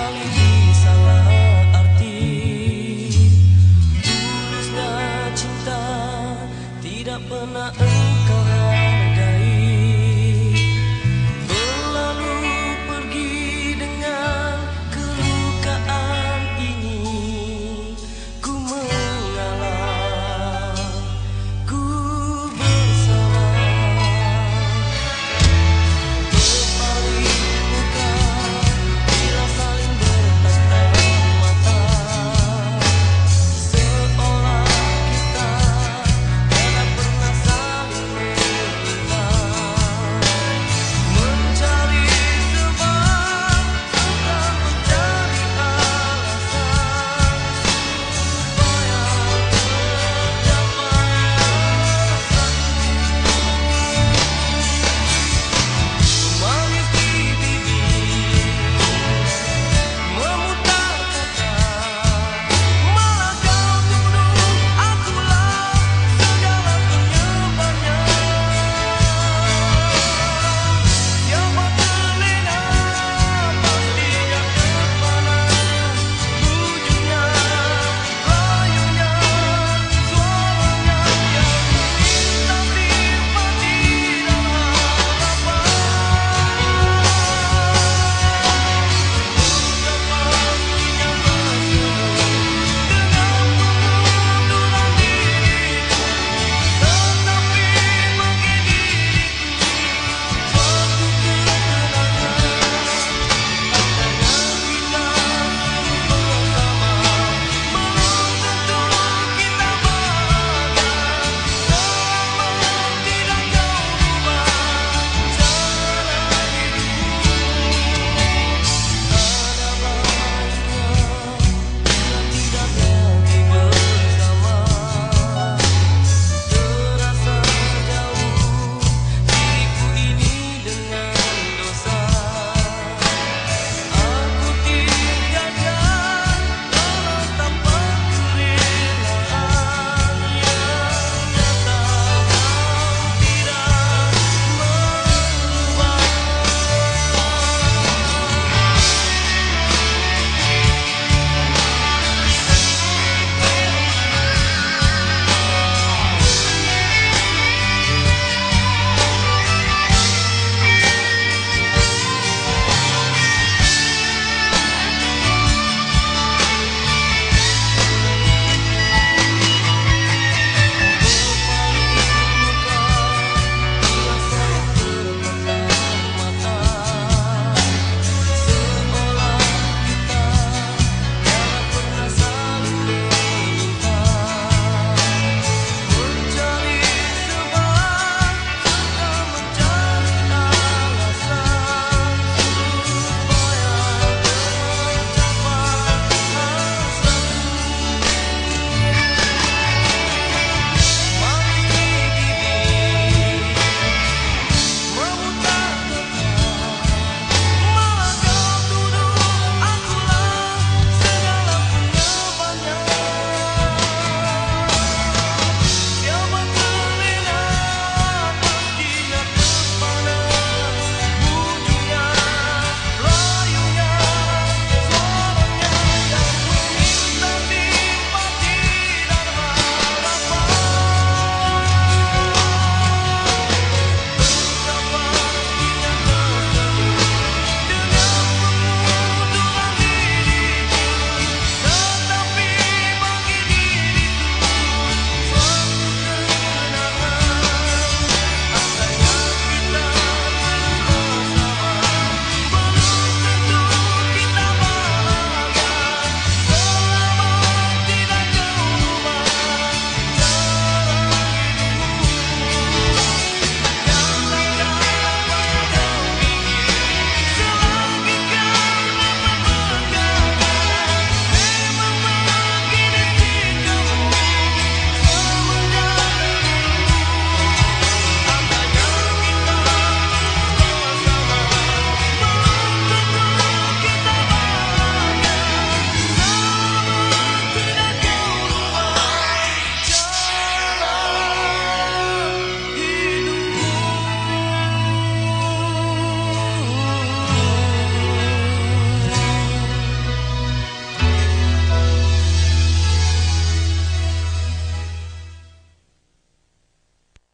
darling.